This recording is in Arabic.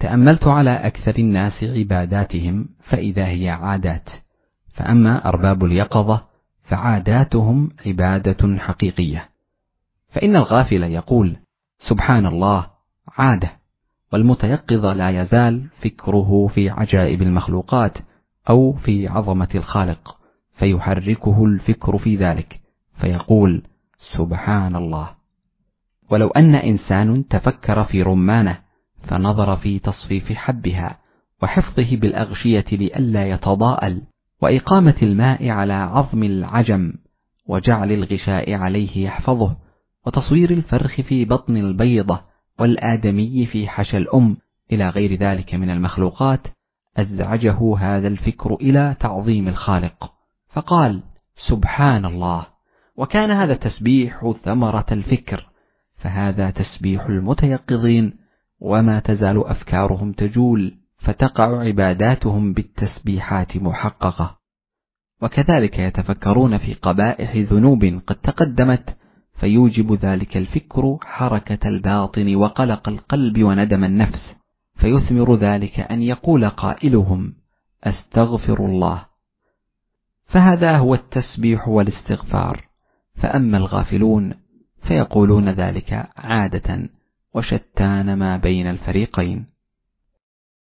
تأملت على أكثر الناس عباداتهم فإذا هي عادات. فأما أرباب اليقظة فعاداتهم عبادة حقيقية. فإن الغافل يقول سبحان الله عادة. والمتيقظ لا يزال فكره في عجائب المخلوقات أو في عظمة الخالق فيحركه الفكر في ذلك فيقول سبحان الله. ولو أن إنسان تفكر في رمانة فنظر في تصفيف حبها وحفظه بالأغشية لئلا يتضاءل وإقامة الماء على عظم العجم وجعل الغشاء عليه يحفظه وتصوير الفرخ في بطن البيضة والآدمي في حشى الأم إلى غير ذلك من المخلوقات أزعجه هذا الفكر إلى تعظيم الخالق. فقال سبحان الله وكان هذا التسبيح ثمرة الفكر فهذا تسبيح المتيقظين وما تزال أفكارهم تجول فتقع عباداتهم بالتسبيحات محققة. وكذلك يتفكرون في قبائح ذنوب قد تقدمت فيوجب ذلك الفكر حركة الباطن وقلق القلب وندم النفس. فيثمر ذلك أن يقول قائلهم أستغفر الله. فهذا هو التسبيح والاستغفار. فأما الغافلون فيقولون ذلك عادة. وشتان ما بين الفريقين.